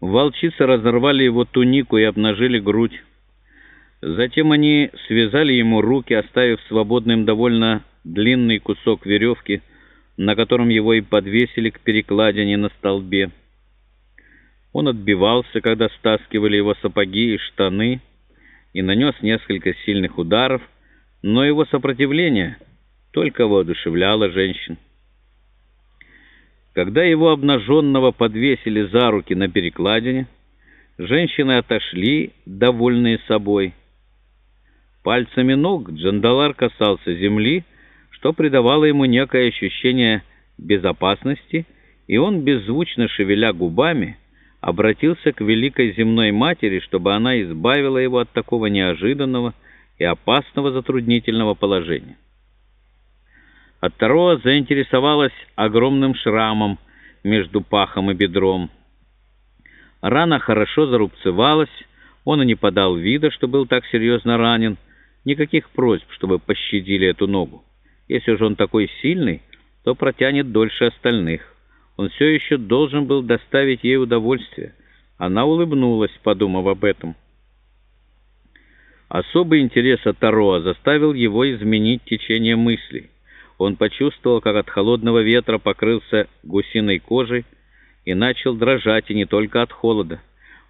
Волчицы разорвали его тунику и обнажили грудь. Затем они связали ему руки, оставив свободным довольно длинный кусок веревки, на котором его и подвесили к перекладине на столбе. Он отбивался, когда стаскивали его сапоги и штаны, и нанес несколько сильных ударов, но его сопротивление только воодушевляло женщин. Когда его обнаженного подвесили за руки на перекладине, женщины отошли, довольные собой. Пальцами ног Джандалар касался земли, что придавало ему некое ощущение безопасности, и он, беззвучно шевеля губами, обратился к великой земной матери, чтобы она избавила его от такого неожиданного и опасного затруднительного положения. Оттароа заинтересовалась огромным шрамом между пахом и бедром. Рана хорошо зарубцевалась, он и не подал вида, что был так серьезно ранен. Никаких просьб, чтобы пощадили эту ногу. Если же он такой сильный, то протянет дольше остальных. Он все еще должен был доставить ей удовольствие. Она улыбнулась, подумав об этом. Особый интерес от заставил его изменить течение мыслей. Он почувствовал, как от холодного ветра покрылся гусиной кожей и начал дрожать, и не только от холода.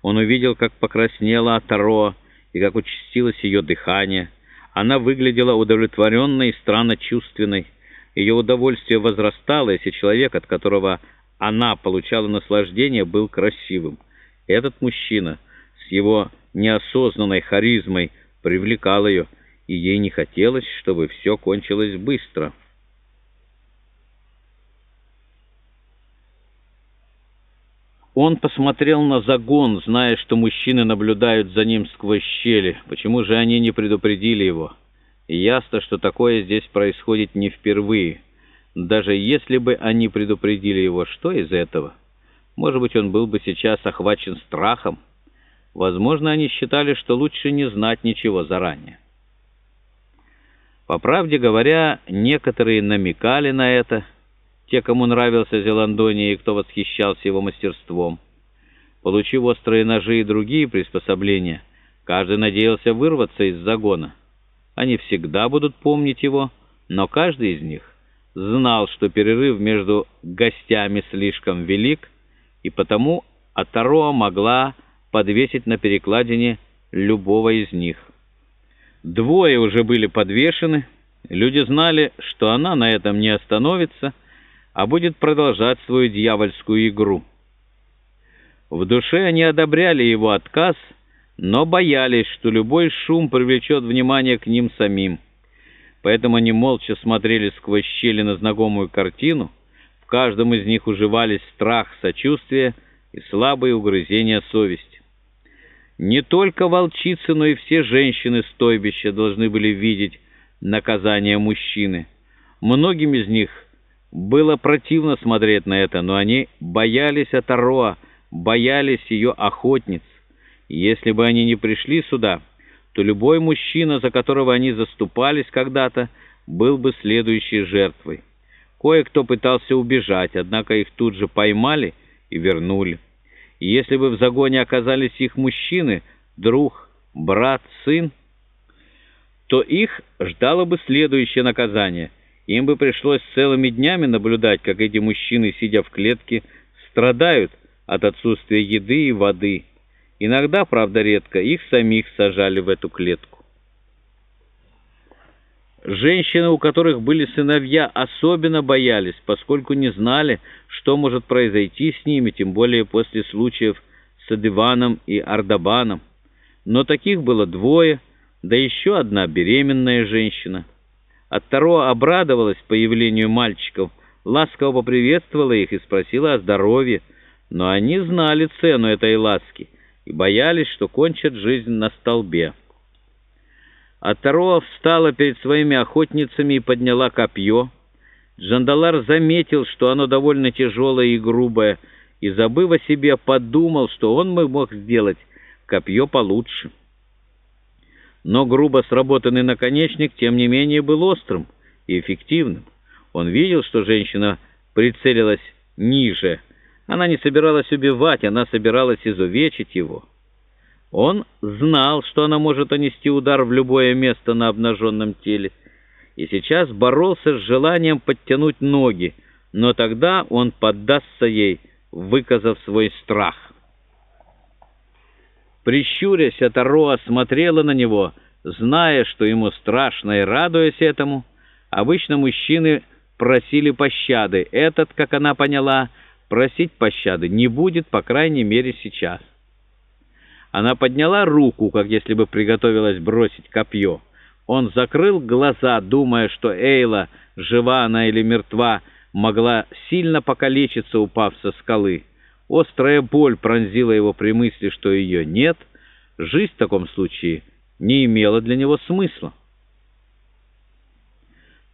Он увидел, как покраснела Атароа и как участилось ее дыхание. Она выглядела удовлетворенной и странно чувственной. Ее удовольствие возрастало, если человек, от которого она получала наслаждение, был красивым. Этот мужчина с его неосознанной харизмой привлекал ее, и ей не хотелось, чтобы все кончилось быстро. Он посмотрел на загон, зная, что мужчины наблюдают за ним сквозь щели. Почему же они не предупредили его? И ясно, что такое здесь происходит не впервые. Даже если бы они предупредили его, что из этого? Может быть, он был бы сейчас охвачен страхом? Возможно, они считали, что лучше не знать ничего заранее. По правде говоря, некоторые намекали на это – те, кому нравился Зеландония и кто восхищался его мастерством. Получив острые ножи и другие приспособления, каждый надеялся вырваться из загона. Они всегда будут помнить его, но каждый из них знал, что перерыв между гостями слишком велик, и потому Атароа могла подвесить на перекладине любого из них. Двое уже были подвешены, люди знали, что она на этом не остановится, а будет продолжать свою дьявольскую игру. В душе они одобряли его отказ, но боялись, что любой шум привлечет внимание к ним самим. Поэтому они молча смотрели сквозь щели на знакомую картину, в каждом из них уживались страх, сочувствие и слабые угрызения совести. Не только волчицы, но и все женщины стойбища должны были видеть наказание мужчины. Многим из них – было противно смотреть на это, но они боялись Атароа, боялись ее охотниц. если бы они не пришли сюда, то любой мужчина, за которого они заступались когда-то, был бы следующей жертвой. Кое-кто пытался убежать, однако их тут же поймали и вернули. И если бы в загоне оказались их мужчины, друг, брат, сын, то их ждало бы следующее наказание — им бы пришлось целыми днями наблюдать, как эти мужчины, сидя в клетке, страдают от отсутствия еды и воды. Иногда, правда редко, их самих сажали в эту клетку. Женщины, у которых были сыновья, особенно боялись, поскольку не знали, что может произойти с ними, тем более после случаев с Адиваном и Ардабаном. Но таких было двое, да еще одна беременная женщина – Оттаро обрадовалась появлению мальчиков, ласково поприветствовала их и спросила о здоровье, но они знали цену этой ласки и боялись, что кончат жизнь на столбе. Оттароа встала перед своими охотницами и подняла копье. Джандалар заметил, что оно довольно тяжелое и грубое, и, забыв о себе, подумал, что он мог сделать копье получше но грубо сработанный наконечник, тем не менее, был острым и эффективным. Он видел, что женщина прицелилась ниже, Она не собиралась убивать, она собиралась изувечить его. Он знал, что она может нанести удар в любое место на обнаженном теле, и сейчас боролся с желанием подтянуть ноги, но тогда он поддастся ей, выказав свой страх. Прищурясь, Атароа смотрела на него, зная, что ему страшно и радуясь этому. Обычно мужчины просили пощады. Этот, как она поняла, просить пощады не будет, по крайней мере, сейчас. Она подняла руку, как если бы приготовилась бросить копье. Он закрыл глаза, думая, что Эйла, жива она или мертва, могла сильно покалечиться, упав со скалы. Острая боль пронзила его при мысли, что ее нет. Жизнь в таком случае не имела для него смысла.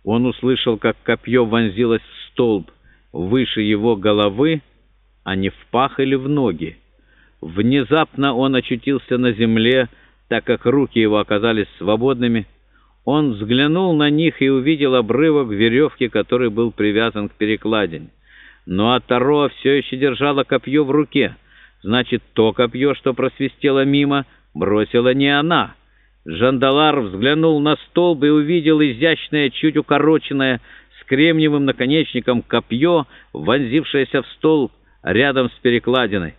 Он услышал, как копье вонзилось в столб выше его головы, а не в пах или в ноги. Внезапно он очутился на земле, так как руки его оказались свободными. Он взглянул на них и увидел обрывок веревки, который был привязан к перекладине. Но Атаро все еще держала копье в руке. Значит, то копье, что просвистело мимо, бросила не она. Жандалар взглянул на столб и увидел изящное, чуть укороченное, с кремниевым наконечником копье, вонзившееся в стол рядом с перекладиной.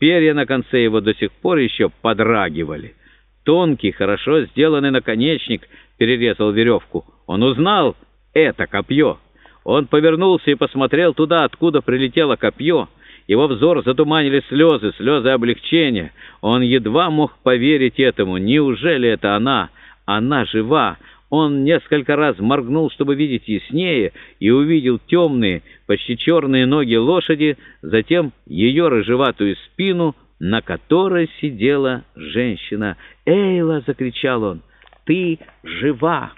Перья на конце его до сих пор еще подрагивали. Тонкий, хорошо сделанный наконечник перерезал веревку. Он узнал это копье. Он повернулся и посмотрел туда, откуда прилетело копье. Его взор затуманили слезы, слезы облегчения. Он едва мог поверить этому. Неужели это она? Она жива. Он несколько раз моргнул, чтобы видеть яснее, и увидел темные, почти черные ноги лошади, затем ее рыжеватую спину, на которой сидела женщина. «Эйла!» — закричал он. «Ты жива!»